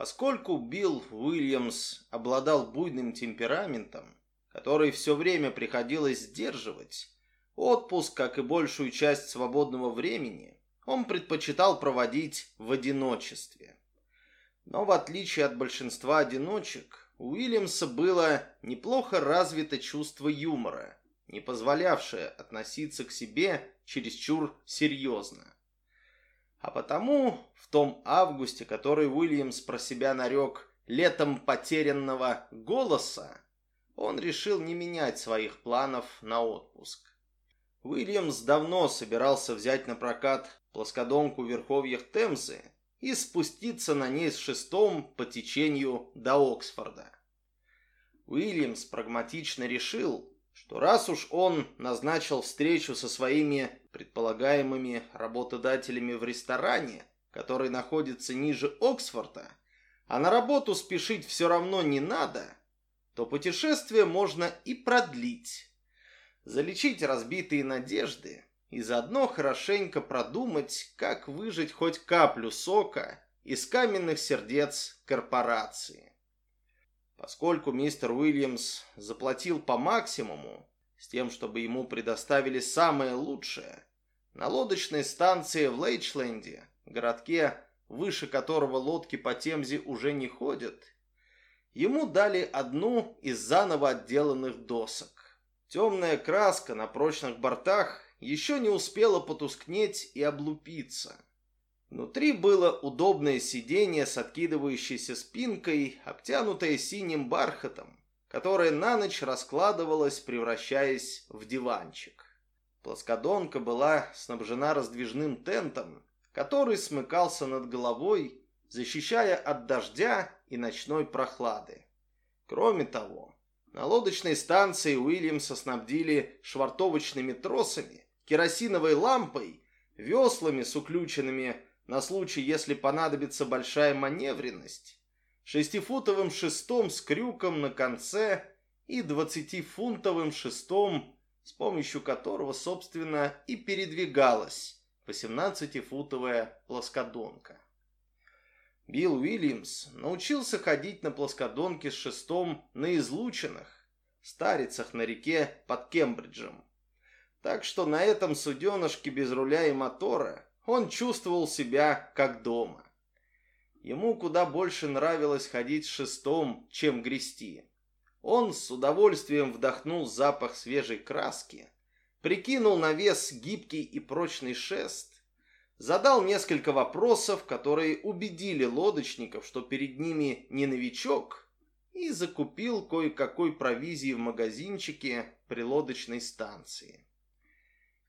Поскольку Билл Уильямс обладал буйным темпераментом, который все время приходилось сдерживать, отпуск, как и большую часть свободного времени, он предпочитал проводить в одиночестве. Но в отличие от большинства одиночек, у Уильямса было неплохо развито чувство юмора, не позволявшее относиться к себе чересчур серьезно. А потому в том августе, который Уильямс про себя нарек летом потерянного голоса, он решил не менять своих планов на отпуск. Уильямс давно собирался взять на прокат плоскодонку в верховьях Темзы и спуститься на ней с шестом по течению до Оксфорда. Уильямс прагматично решил, что раз уж он назначил встречу со своими предполагаемыми работодателями в ресторане, который находится ниже Оксфорда, а на работу спешить все равно не надо, то путешествие можно и продлить, залечить разбитые надежды и заодно хорошенько продумать, как выжать хоть каплю сока из каменных сердец корпорации. Поскольку мистер Уильямс заплатил по максимуму, с тем, чтобы ему предоставили самое лучшее, на лодочной станции в Лейчленде, городке, выше которого лодки по Темзе уже не ходят, ему дали одну из заново отделанных досок. Темная краска на прочных бортах еще не успела потускнеть и облупиться – Внутри было удобное сиденье с откидывающейся спинкой, обтянутое синим бархатом, которое на ночь раскладывалось, превращаясь в диванчик. Плоскодонка была снабжена раздвижным тентом, который смыкался над головой, защищая от дождя и ночной прохлады. Кроме того, на лодочной станции Уильямса снабдили швартовочными тросами, керосиновой лампой, веслами с уключенными на случай, если понадобится большая маневренность, шестифутовым шестом с крюком на конце и двадцатифунтовым шестом, с помощью которого, собственно, и передвигалась восемнадцатифутовая плоскодонка. Билл Уильямс научился ходить на плоскодонке с шестом на излученных, старицах на реке под Кембриджем. Так что на этом суденышке без руля и мотора он чувствовал себя как дома. Ему куда больше нравилось ходить шестом, чем грести. Он с удовольствием вдохнул запах свежей краски, прикинул на вес гибкий и прочный шест, задал несколько вопросов, которые убедили лодочников, что перед ними не новичок, и закупил кое-какой провизии в магазинчике при лодочной станции.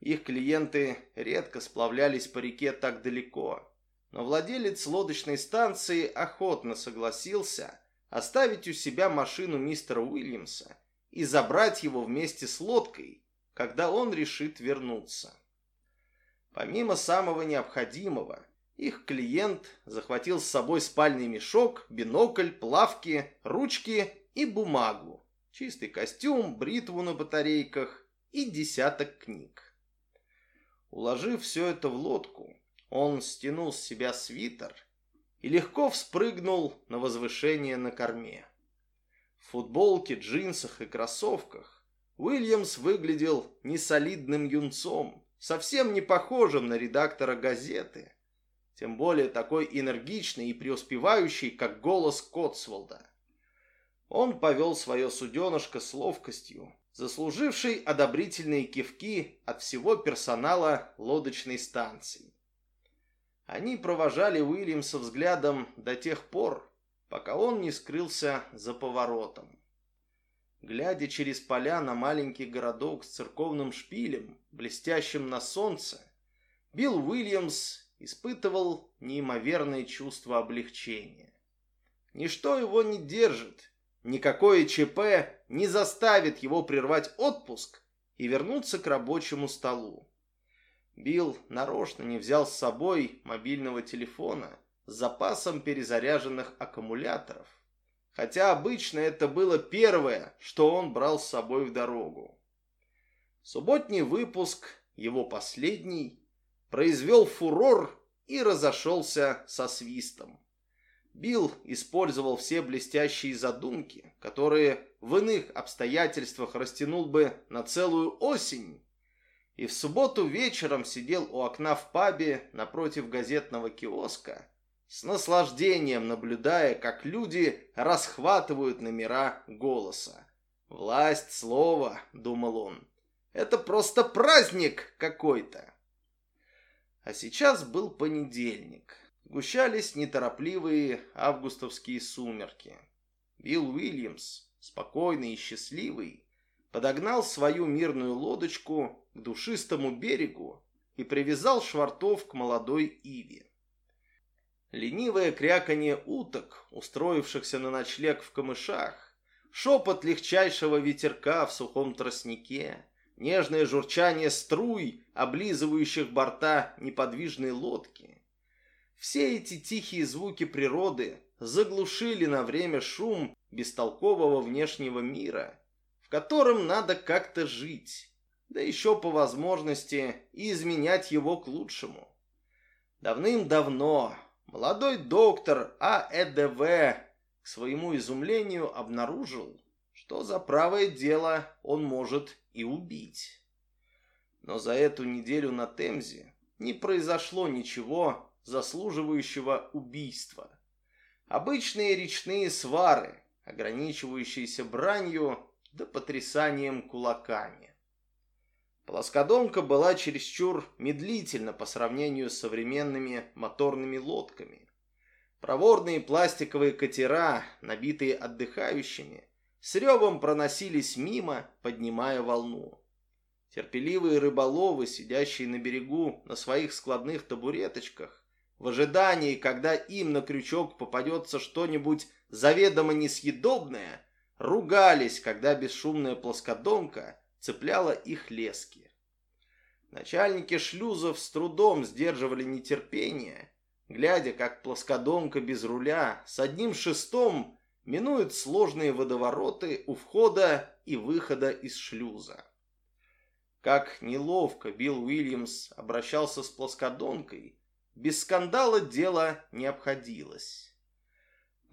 Их клиенты редко сплавлялись по реке так далеко, но владелец лодочной станции охотно согласился оставить у себя машину мистера Уильямса и забрать его вместе с лодкой, когда он решит вернуться. Помимо самого необходимого, их клиент захватил с собой спальный мешок, бинокль, плавки, ручки и бумагу, чистый костюм, бритву на батарейках и десяток книг. Уложив все это в лодку, он стянул с себя свитер и легко вспрыгнул на возвышение на корме. В футболке, джинсах и кроссовках Уильямс выглядел несолидным юнцом, совсем не похожим на редактора газеты, тем более такой энергичный и преуспевающий, как голос Котсволда. Он повел свое суденышко с ловкостью, заслуживший одобрительные кивки от всего персонала лодочной станции. Они провожали Уильямса взглядом до тех пор, пока он не скрылся за поворотом. Глядя через поля на маленький городок с церковным шпилем, блестящим на солнце, Билл Уильямс испытывал неимоверное чувство облегчения. Ничто его не держит, Никакое ЧП не заставит его прервать отпуск и вернуться к рабочему столу. Билл нарочно не взял с собой мобильного телефона с запасом перезаряженных аккумуляторов, хотя обычно это было первое, что он брал с собой в дорогу. Субботний выпуск, его последний, произвел фурор и разошелся со свистом. Билл использовал все блестящие задумки, которые в иных обстоятельствах растянул бы на целую осень, и в субботу вечером сидел у окна в пабе напротив газетного киоска, с наслаждением наблюдая, как люди расхватывают номера голоса. «Власть слова», — думал он, — «это просто праздник какой-то». А сейчас был понедельник. Гущались неторопливые августовские сумерки. Билл Уильямс, спокойный и счастливый, подогнал свою мирную лодочку к душистому берегу и привязал швартов к молодой иве. Ленивое кряканье уток, устроившихся на ночлег в камышах, шепот легчайшего ветерка в сухом тростнике, нежное журчание струй, облизывающих борта неподвижной лодки, все эти тихие звуки природы заглушили на время шум бестолкового внешнего мира, в котором надо как-то жить, да еще по возможности и изменять его к лучшему. Давным-давно молодой доктор АЭДВ к своему изумлению обнаружил, что за правое дело он может и убить. Но за эту неделю на Темзе не произошло ничего, заслуживающего убийства. Обычные речные свары, ограничивающиеся бранью да потрясанием кулаками. Плоскодонка была чересчур медлительна по сравнению с современными моторными лодками. Проворные пластиковые катера, набитые отдыхающими, с ревом проносились мимо, поднимая волну. Терпеливые рыболовы, сидящие на берегу на своих складных табуреточках, в ожидании, когда им на крючок попадется что-нибудь заведомо несъедобное, ругались, когда бесшумная плоскодонка цепляла их лески. Начальники шлюзов с трудом сдерживали нетерпение, глядя, как плоскодонка без руля с одним шестом минует сложные водовороты у входа и выхода из шлюза. Как неловко Билл Уильямс обращался с плоскодонкой, без скандала дело не обходилось.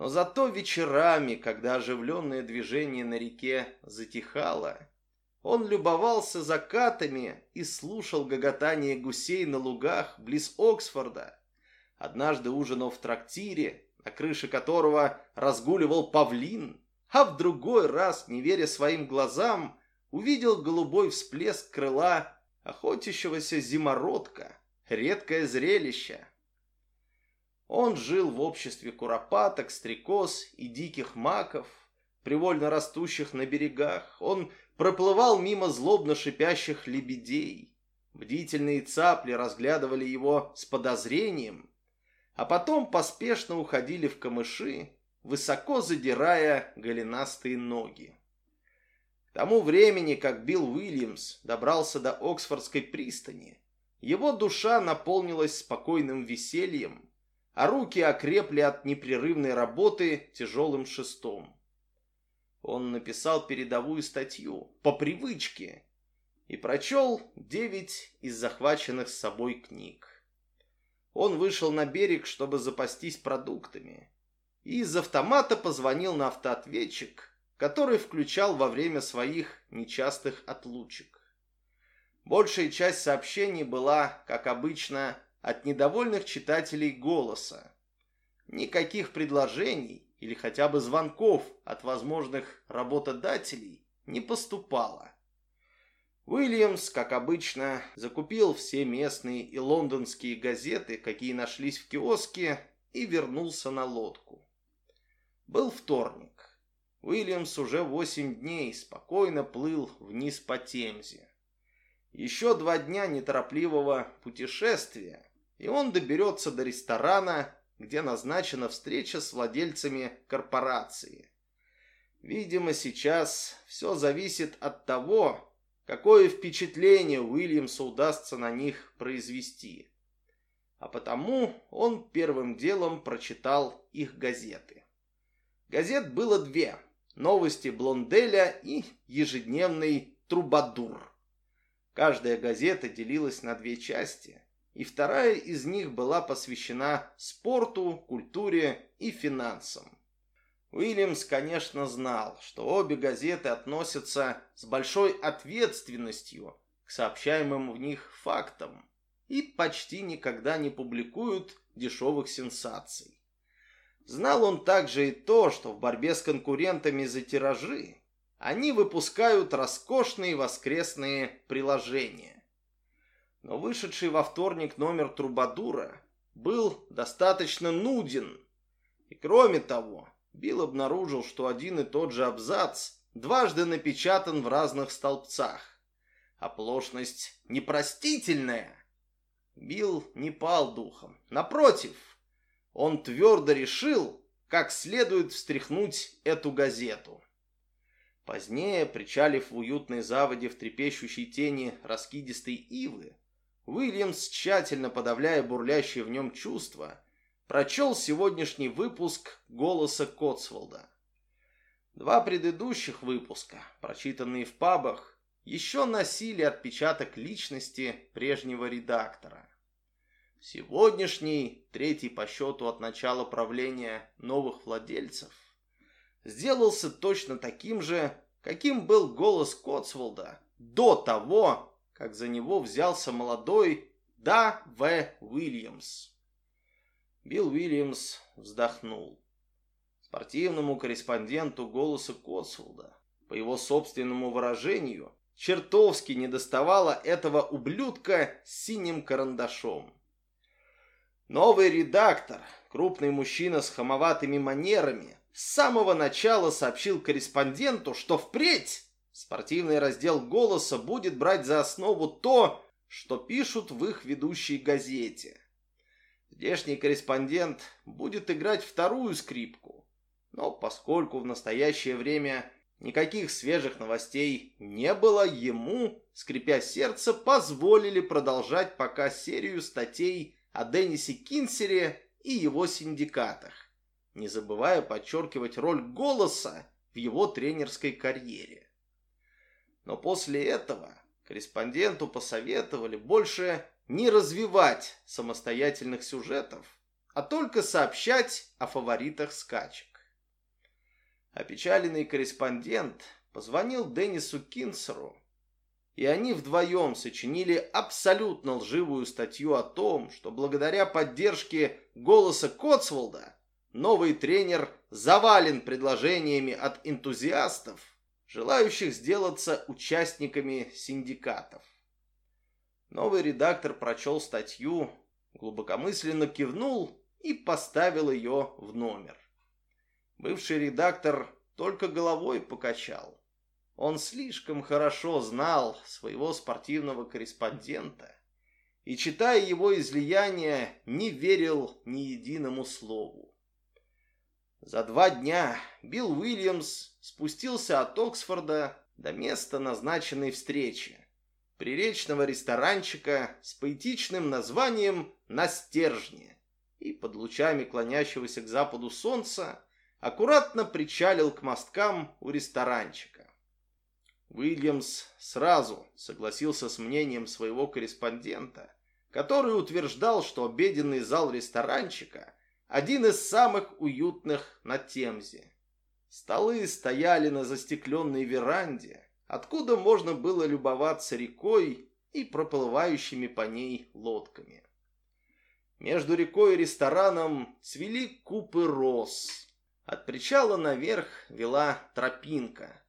Но зато вечерами, когда оживленное движение на реке затихало, он любовался закатами и слушал гоготание гусей на лугах близ Оксфорда. Однажды ужинал в трактире, на крыше которого разгуливал павлин, а в другой раз, не веря своим глазам, увидел голубой всплеск крыла охотящегося зимородка. Редкое зрелище. Он жил в обществе куропаток, стрекоз и диких маков, привольно растущих на берегах. Он проплывал мимо злобно шипящих лебедей. Бдительные цапли разглядывали его с подозрением, а потом поспешно уходили в камыши, высоко задирая голенастые ноги. К тому времени, как Билл Уильямс добрался до Оксфордской пристани, его душа наполнилась спокойным весельем, а руки окрепли от непрерывной работы тяжелым шестом. Он написал передовую статью по привычке и прочел девять из захваченных с собой книг. Он вышел на берег, чтобы запастись продуктами, и из автомата позвонил на автоответчик, который включал во время своих нечастых отлучек. Большая часть сообщений была, как обычно, от недовольных читателей голоса. Никаких предложений или хотя бы звонков от возможных работодателей не поступало. Уильямс, как обычно, закупил все местные и лондонские газеты, какие нашлись в киоске, и вернулся на лодку. Был вторник. Уильямс уже восемь дней спокойно плыл вниз по Темзе. Еще два дня неторопливого путешествия, и он доберется до ресторана, где назначена встреча с владельцами корпорации. Видимо, сейчас все зависит от того, какое впечатление Уильямсу удастся на них произвести. А потому он первым делом прочитал их газеты. Газет было две – «Новости Блонделя» и ежедневный «Трубадур». Каждая газета делилась на две части, и вторая из них была посвящена спорту, культуре и финансам. Уильямс, конечно, знал, что обе газеты относятся с большой ответственностью к сообщаемым в них фактам и почти никогда не публикуют дешевых сенсаций. Знал он также и то, что в борьбе с конкурентами за тиражи они выпускают роскошные воскресные приложения. Но вышедший во вторник номер Трубадура был достаточно нуден. И кроме того, Билл обнаружил, что один и тот же абзац дважды напечатан в разных столбцах. Оплошность непростительная. Билл не пал духом. Напротив, он твердо решил, как следует встряхнуть эту газету. Позднее, причалив в уютной заводе в трепещущей тени раскидистой ивы, Уильямс, тщательно подавляя бурлящие в нем чувства, прочел сегодняшний выпуск «Голоса Котсволда». Два предыдущих выпуска, прочитанные в пабах, еще носили отпечаток личности прежнего редактора. Сегодняшний, третий по счету от начала правления новых владельцев, сделался точно таким же, каким был голос Котсволда до того, как за него взялся молодой Да В. Уильямс. Билл Уильямс вздохнул. Спортивному корреспонденту голоса Котсволда, по его собственному выражению, чертовски недоставало этого ублюдка синим карандашом. Новый редактор, крупный мужчина с хамоватыми манерами, с самого начала сообщил корреспонденту, что впредь спортивный раздел «Голоса» будет брать за основу то, что пишут в их ведущей газете. Здешний корреспондент будет играть вторую скрипку. Но поскольку в настоящее время никаких свежих новостей не было, ему, скрипя сердце, позволили продолжать пока серию статей о Деннисе Кинсере и его синдикатах, не забывая подчеркивать роль голоса в его тренерской карьере. Но после этого корреспонденту посоветовали больше не развивать самостоятельных сюжетов, а только сообщать о фаворитах скачек. Опечаленный корреспондент позвонил Деннису Кинсеру, и они вдвоем сочинили абсолютно лживую статью о том, что благодаря поддержке голоса Котсволда новый тренер завален предложениями от энтузиастов, желающих сделаться участниками синдикатов. Новый редактор прочел статью, глубокомысленно кивнул и поставил ее в номер. Бывший редактор только головой покачал. Он слишком хорошо знал своего спортивного корреспондента и, читая его излияние, не верил ни единому слову. За два дня Билл Уильямс спустился от Оксфорда до места назначенной встречи приречного ресторанчика с поэтичным названием «На стержне» и под лучами клонящегося к западу солнца аккуратно причалил к мосткам у ресторанчика. Уильямс сразу согласился с мнением своего корреспондента, который утверждал, что обеденный зал ресторанчика один из самых уютных на Темзе. Столы стояли на застекленной веранде, откуда можно было любоваться рекой и проплывающими по ней лодками. Между рекой и рестораном цвели купы роз. От причала наверх вела тропинка.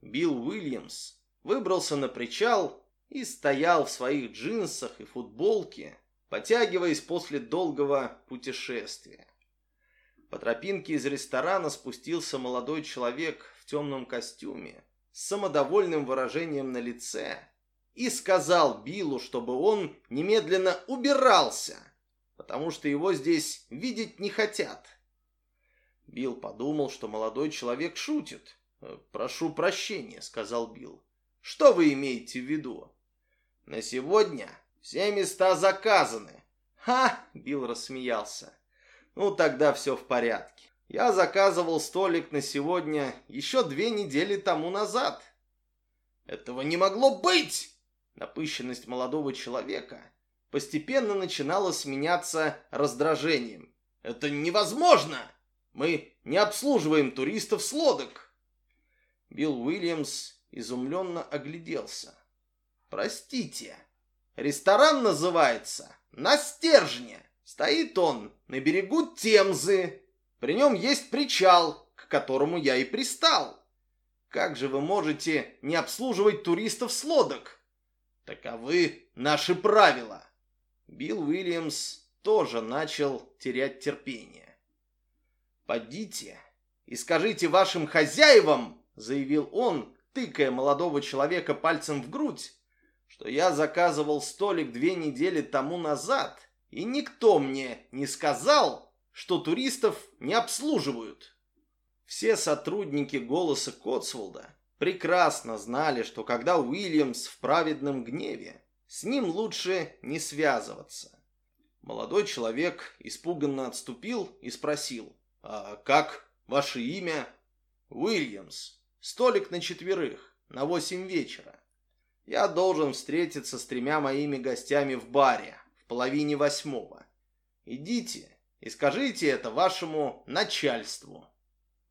Билл Уильямс выбрался на причал и стоял в своих джинсах и футболке, потягиваясь после долгого путешествия. По тропинке из ресторана спустился молодой человек в темном костюме с самодовольным выражением на лице и сказал Биллу, чтобы он немедленно убирался, потому что его здесь видеть не хотят. Билл подумал, что молодой человек шутит. «Э, «Прошу прощения», — сказал Билл. «Что вы имеете в виду?» «На сегодня все места заказаны». «Ха!» — Билл рассмеялся. «Ну, тогда все в порядке. Я заказывал столик на сегодня еще две недели тому назад. Этого не могло быть! Напыщенность молодого человека постепенно начинало сменяться раздражением. «Это невозможно! Мы не обслуживаем туристов с лодок!» Билл Уильямс изумленно огляделся. «Простите, ресторан называется «На стержне». Стоит он на берегу Темзы. При нем есть причал, к которому я и пристал. Как же вы можете не обслуживать туристов с лодок? Таковы наши правила. Билл Уильямс тоже начал терять терпение. «Подите и скажите вашим хозяевам», — заявил он, тыкая молодого человека пальцем в грудь, что я заказывал столик две недели тому назад, и никто мне не сказал, что туристов не обслуживают. Все сотрудники «Голоса Котсволда» прекрасно знали, что когда Уильямс в праведном гневе, с ним лучше не связываться. Молодой человек испуганно отступил и спросил, «А как ваше имя?» «Уильямс. Столик на четверых, на восемь вечера. Я должен встретиться с тремя моими гостями в баре в половине восьмого. Идите и скажите это вашему начальству».